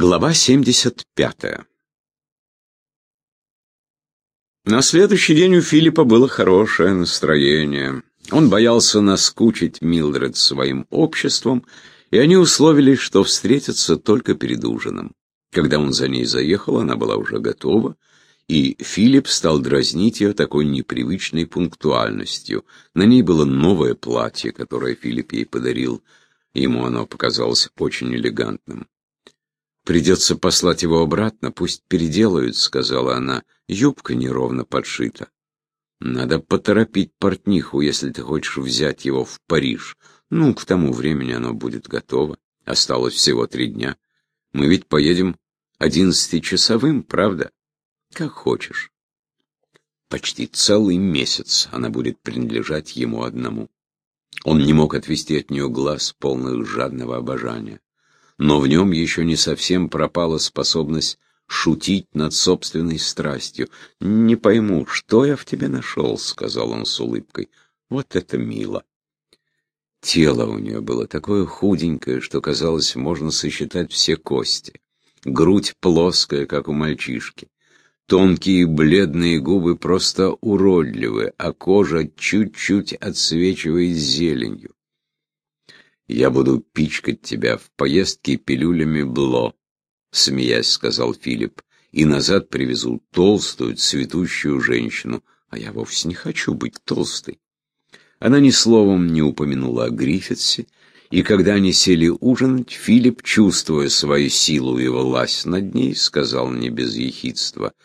Глава 75 На следующий день у Филиппа было хорошее настроение. Он боялся наскучить Милдред своим обществом, и они условились, что встретятся только перед ужином. Когда он за ней заехал, она была уже готова, и Филипп стал дразнить ее такой непривычной пунктуальностью. На ней было новое платье, которое Филипп ей подарил. Ему оно показалось очень элегантным. «Придется послать его обратно, пусть переделают», — сказала она. «Юбка неровно подшита». «Надо поторопить портниху, если ты хочешь взять его в Париж. Ну, к тому времени оно будет готово. Осталось всего три дня. Мы ведь поедем одиннадцатичасовым, правда?» Как хочешь. Почти целый месяц она будет принадлежать ему одному. Он не мог отвести от нее глаз, полных жадного обожания. Но в нем еще не совсем пропала способность шутить над собственной страстью. «Не пойму, что я в тебе нашел», — сказал он с улыбкой. «Вот это мило». Тело у нее было такое худенькое, что, казалось, можно сосчитать все кости. Грудь плоская, как у мальчишки. Тонкие бледные губы просто уродливы, а кожа чуть-чуть отсвечивает зеленью. «Я буду пичкать тебя в поездке пилюлями Бло», — смеясь сказал Филипп, «и назад привезу толстую, цветущую женщину, а я вовсе не хочу быть толстой». Она ни словом не упомянула о Гриффитсе, и когда они сели ужинать, Филипп, чувствуя свою силу и власть над ней, сказал не без ехидства —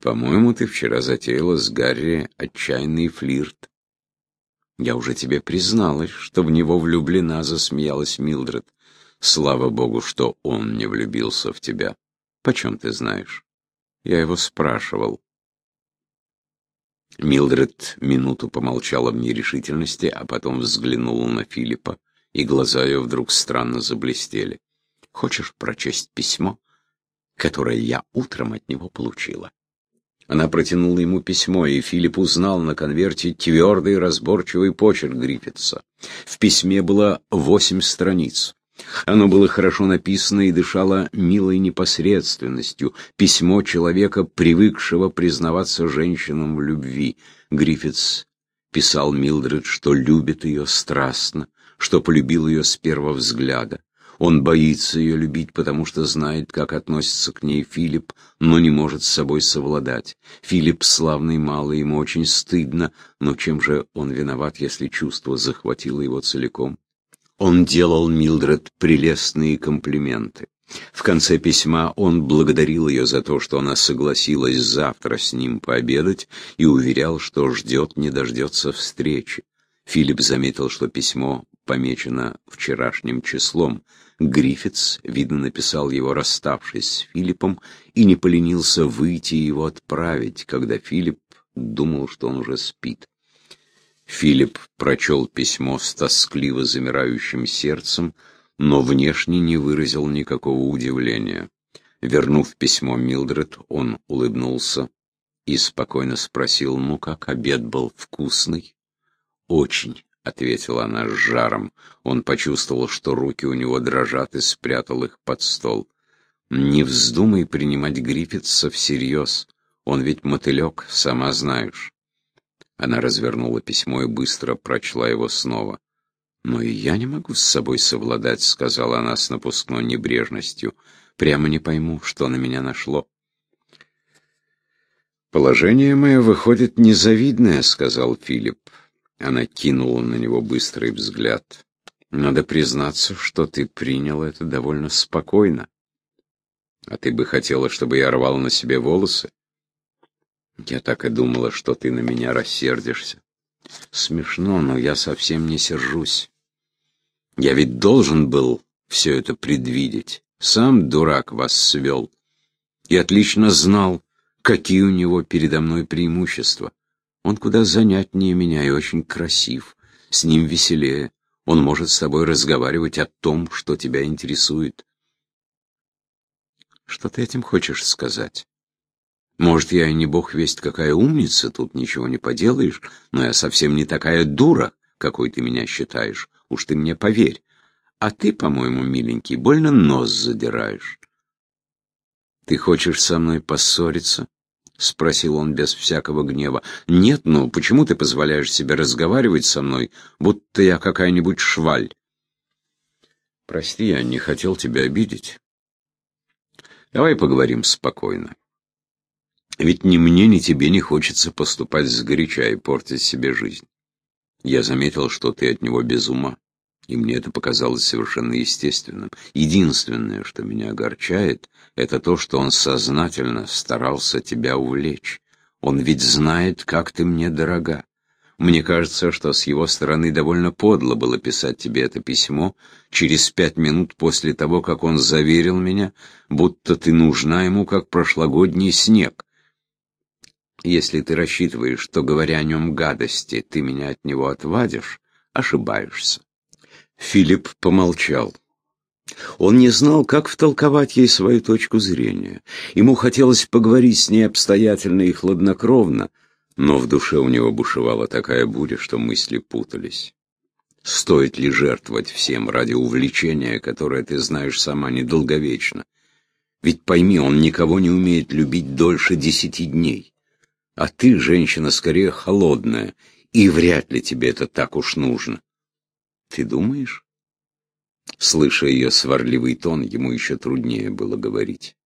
по-моему, ты вчера затеяла с Гарри отчаянный флирт. Я уже тебе призналась, что в него влюблена, засмеялась Милдред. Слава богу, что он не влюбился в тебя. Почем ты знаешь? Я его спрашивал. Милдред минуту помолчала в нерешительности, а потом взглянула на Филиппа, и глаза ее вдруг странно заблестели. «Хочешь прочесть письмо, которое я утром от него получила?» Она протянула ему письмо, и Филипп узнал на конверте твердый разборчивый почерк Гриффитса. В письме было восемь страниц. Оно было хорошо написано и дышало милой непосредственностью. Письмо человека, привыкшего признаваться женщинам в любви. Гриффитс писал Милдред, что любит ее страстно, что полюбил ее с первого взгляда. Он боится ее любить, потому что знает, как относится к ней Филипп, но не может с собой совладать. Филипп славный малый, ему очень стыдно, но чем же он виноват, если чувство захватило его целиком? Он делал Милдред прелестные комплименты. В конце письма он благодарил ее за то, что она согласилась завтра с ним пообедать и уверял, что ждет, не дождется встречи. Филипп заметил, что письмо помечено вчерашним числом. Гриффитс, видно, написал его, расставшись с Филиппом, и не поленился выйти и его отправить, когда Филипп думал, что он уже спит. Филипп прочел письмо с тоскливо замирающим сердцем, но внешне не выразил никакого удивления. Вернув письмо Милдред, он улыбнулся и спокойно спросил, ну как, обед был вкусный? Очень. — ответила она с жаром. Он почувствовал, что руки у него дрожат, и спрятал их под стол. «Не вздумай принимать Гриффитса всерьез. Он ведь мотылек, сама знаешь». Она развернула письмо и быстро прочла его снова. «Но и я не могу с собой совладать», — сказала она с напускной небрежностью. «Прямо не пойму, что на меня нашло». «Положение мое выходит незавидное», — сказал Филипп. Она кинула на него быстрый взгляд. Надо признаться, что ты принял это довольно спокойно. А ты бы хотела, чтобы я рвал на себе волосы? Я так и думала, что ты на меня рассердишься. Смешно, но я совсем не сержусь. Я ведь должен был все это предвидеть. Сам дурак вас свел. И отлично знал, какие у него передо мной преимущества. Он куда занятнее меня и очень красив. С ним веселее. Он может с тобой разговаривать о том, что тебя интересует. Что ты этим хочешь сказать? Может, я и не бог весть какая умница, тут ничего не поделаешь, но я совсем не такая дура, какой ты меня считаешь. Уж ты мне поверь. А ты, по-моему, миленький, больно нос задираешь. «Ты хочешь со мной поссориться?» — спросил он без всякого гнева. «Нет, ну почему ты позволяешь себе разговаривать со мной, будто я какая-нибудь шваль?» «Прости, я не хотел тебя обидеть. Давай поговорим спокойно. Ведь ни мне, ни тебе не хочется поступать сгоряча и портить себе жизнь. Я заметил, что ты от него без ума, и мне это показалось совершенно естественным. Единственное, что меня огорчает, это то, что он сознательно старался тебя увлечь. Он ведь знает, как ты мне дорога. Мне кажется, что с его стороны довольно подло было писать тебе это письмо через пять минут после того, как он заверил меня, будто ты нужна ему, как прошлогодний снег. Если ты рассчитываешь, что, говоря о нем гадости, ты меня от него отвадишь, ошибаешься. Филипп помолчал. Он не знал, как втолковать ей свою точку зрения. Ему хотелось поговорить с ней обстоятельно и хладнокровно, но в душе у него бушевала такая буря, что мысли путались. Стоит ли жертвовать всем ради увлечения, которое, ты знаешь сама, недолговечно? Ведь пойми, он никого не умеет любить дольше десяти дней. А ты, женщина, скорее холодная, и вряд ли тебе это так уж нужно. Ты думаешь? Слыша ее сварливый тон, ему еще труднее было говорить.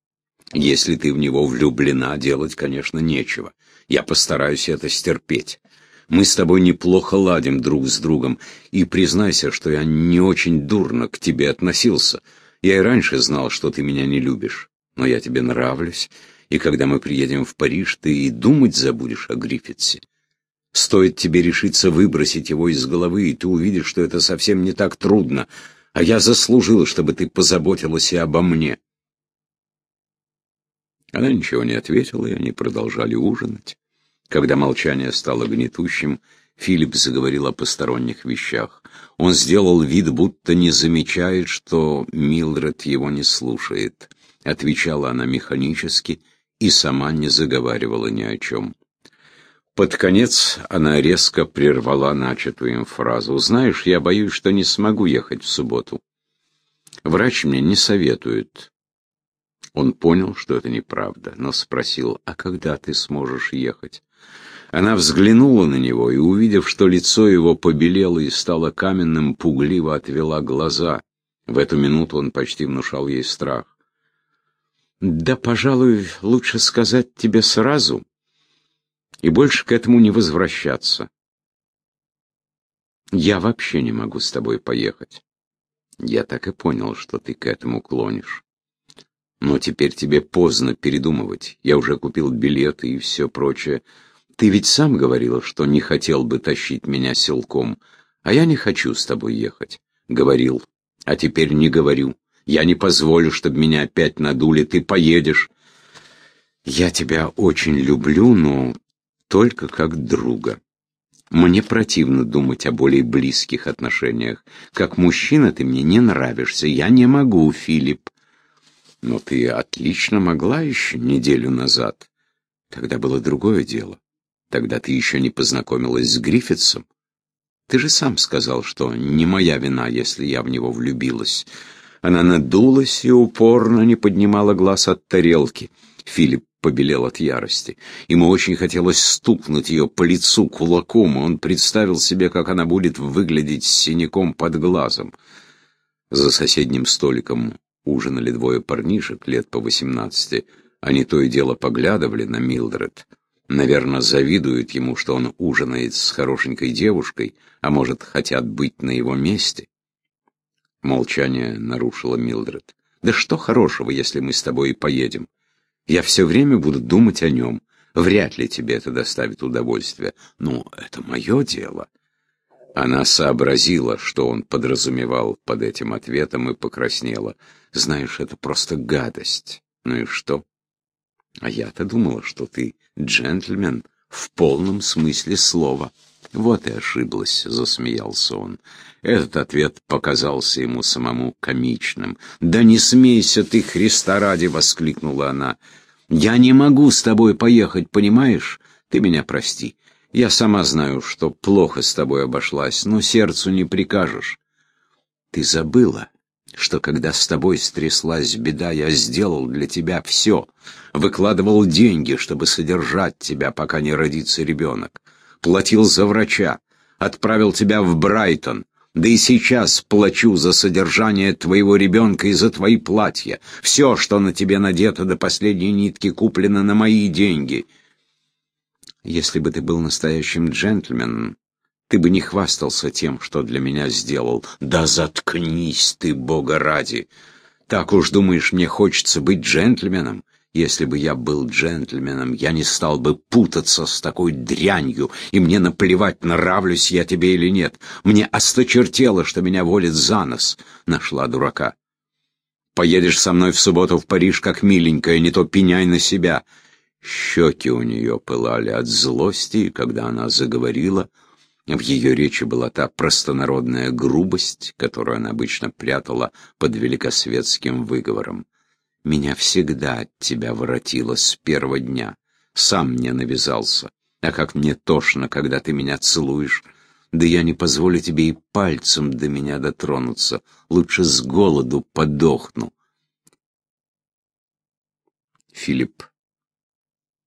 Если ты в него влюблена, делать, конечно, нечего. Я постараюсь это стерпеть. Мы с тобой неплохо ладим друг с другом, и признайся, что я не очень дурно к тебе относился. Я и раньше знал, что ты меня не любишь, но я тебе нравлюсь, и когда мы приедем в Париж, ты и думать забудешь о Гриффитсе. Стоит тебе решиться выбросить его из головы, и ты увидишь, что это совсем не так трудно, а я заслужил, чтобы ты позаботилась и обо мне. Она ничего не ответила, и они продолжали ужинать. Когда молчание стало гнетущим, Филипп заговорил о посторонних вещах. Он сделал вид, будто не замечает, что Милдред его не слушает. Отвечала она механически и сама не заговаривала ни о чем. Под конец она резко прервала начатую им фразу. «Знаешь, я боюсь, что не смогу ехать в субботу. Врач мне не советует. Он понял, что это неправда, но спросил, а когда ты сможешь ехать? Она взглянула на него и, увидев, что лицо его побелело и стало каменным, пугливо отвела глаза. В эту минуту он почти внушал ей страх. «Да, пожалуй, лучше сказать тебе сразу и больше к этому не возвращаться. Я вообще не могу с тобой поехать. Я так и понял, что ты к этому клонишь. Но теперь тебе поздно передумывать. Я уже купил билеты и все прочее. Ты ведь сам говорил, что не хотел бы тащить меня силком, а я не хочу с тобой ехать. Говорил, а теперь не говорю. Я не позволю, чтобы меня опять надули. Ты поедешь. Я тебя очень люблю, но только как друга. Мне противно думать о более близких отношениях. Как мужчина ты мне не нравишься. Я не могу, Филипп. Но ты отлично могла еще неделю назад. Тогда было другое дело. Тогда ты еще не познакомилась с Гриффитсом. Ты же сам сказал, что не моя вина, если я в него влюбилась. Она надулась и упорно не поднимала глаз от тарелки. Филипп побелел от ярости. Ему очень хотелось стукнуть ее по лицу кулаком, он представил себе, как она будет выглядеть с синяком под глазом. За соседним столиком ужинали двое парнишек лет по восемнадцати. Они то и дело поглядывали на Милдред. Наверное, завидуют ему, что он ужинает с хорошенькой девушкой, а может, хотят быть на его месте. Молчание нарушила Милдред. «Да что хорошего, если мы с тобой и поедем? Я все время буду думать о нем. Вряд ли тебе это доставит удовольствие. Ну, это мое дело». Она сообразила, что он подразумевал под этим ответом, и покраснела. «Знаешь, это просто гадость. Ну и что?» «А я-то думала, что ты джентльмен в полном смысле слова». «Вот и ошиблась», — засмеялся он. Этот ответ показался ему самому комичным. «Да не смейся ты, Христа ради!» — воскликнула она. «Я не могу с тобой поехать, понимаешь? Ты меня прости. Я сама знаю, что плохо с тобой обошлась, но сердцу не прикажешь. Ты забыла. что когда с тобой стряслась беда, я сделал для тебя все, выкладывал деньги, чтобы содержать тебя, пока не родится ребенок, платил за врача, отправил тебя в Брайтон, да и сейчас плачу за содержание твоего ребенка и за твои платья. Все, что на тебе надето до последней нитки, куплено на мои деньги. Если бы ты был настоящим джентльменом, ты бы не хвастался тем, что для меня сделал. Да заткнись ты, Бога ради! Так уж думаешь, мне хочется быть джентльменом? Если бы я был джентльменом, я не стал бы путаться с такой дрянью, и мне наплевать, нравлюсь я тебе или нет. Мне осточертело, что меня волит за нос. Нашла дурака. Поедешь со мной в субботу в Париж, как миленькая, не то пеняй на себя. Щеки у нее пылали от злости, и когда она заговорила, в ее речи была та простонародная грубость, которую она обычно прятала под великосветским выговором. Меня всегда от тебя воротило с первого дня. Сам мне навязался. А как мне тошно, когда ты меня целуешь. Да я не позволю тебе и пальцем до меня дотронуться. Лучше с голоду подохну. Филипп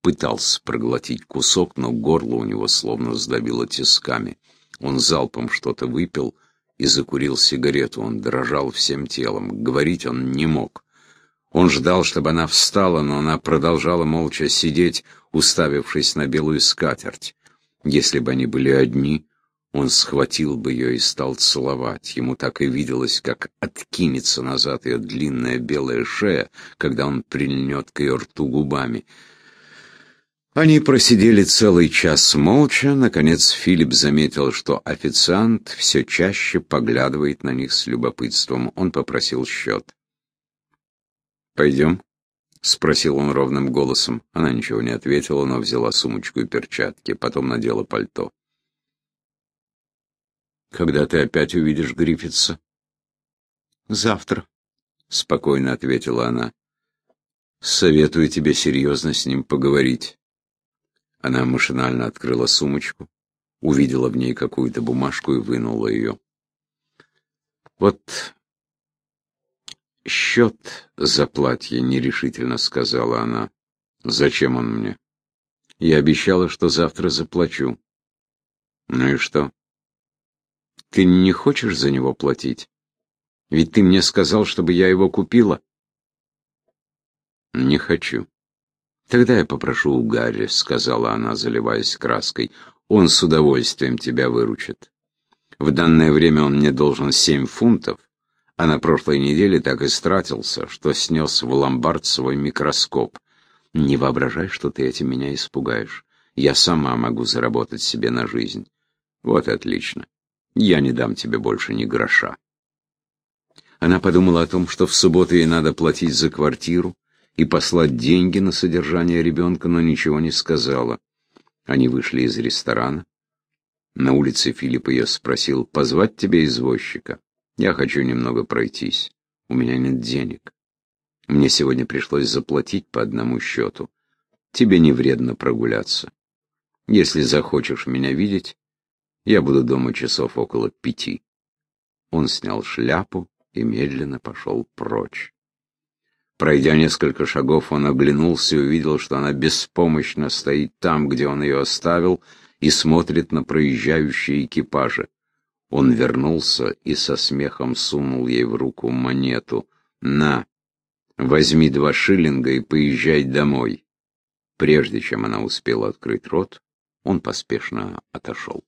пытался проглотить кусок, но горло у него словно сдавило тисками. Он залпом что-то выпил и закурил сигарету. Он дрожал всем телом. Говорить он не мог. Он ждал, чтобы она встала, но она продолжала молча сидеть, уставившись на белую скатерть. Если бы они были одни, он схватил бы ее и стал целовать. Ему так и виделось, как откинется назад ее длинная белая шея, когда он прильнет к ее рту губами. Они просидели целый час молча. Наконец Филипп заметил, что официант все чаще поглядывает на них с любопытством. Он попросил счет. «Пойдем?» — спросил он ровным голосом. Она ничего не ответила, но взяла сумочку и перчатки, потом надела пальто. «Когда ты опять увидишь Гриффитса?» «Завтра», — спокойно ответила она. «Советую тебе серьезно с ним поговорить». Она машинально открыла сумочку, увидела в ней какую-то бумажку и вынула ее. «Вот «Счет за платье», — нерешительно сказала она. «Зачем он мне?» «Я обещала, что завтра заплачу». «Ну и что?» «Ты не хочешь за него платить? Ведь ты мне сказал, чтобы я его купила». «Не хочу». «Тогда я попрошу у Гарри», — сказала она, заливаясь краской. «Он с удовольствием тебя выручит. В данное время он мне должен семь фунтов, а на прошлой неделе так истратился, что снес в ломбард свой микроскоп. Не воображай, что ты этим меня испугаешь. Я сама могу заработать себе на жизнь. Вот и отлично. Я не дам тебе больше ни гроша. Она подумала о том, что в субботу ей надо платить за квартиру и послать деньги на содержание ребенка, но ничего не сказала. Они вышли из ресторана. На улице Филипп ее спросил, позвать тебе извозчика. Я хочу немного пройтись. У меня нет денег. Мне сегодня пришлось заплатить по одному счету. Тебе не вредно прогуляться. Если захочешь меня видеть, я буду дома часов около пяти. Он снял шляпу и медленно пошел прочь. Пройдя несколько шагов, он оглянулся и увидел, что она беспомощно стоит там, где он ее оставил, и смотрит на проезжающие экипажи. Он вернулся и со смехом сунул ей в руку монету. «На, возьми два шиллинга и поезжай домой». Прежде чем она успела открыть рот, он поспешно отошел.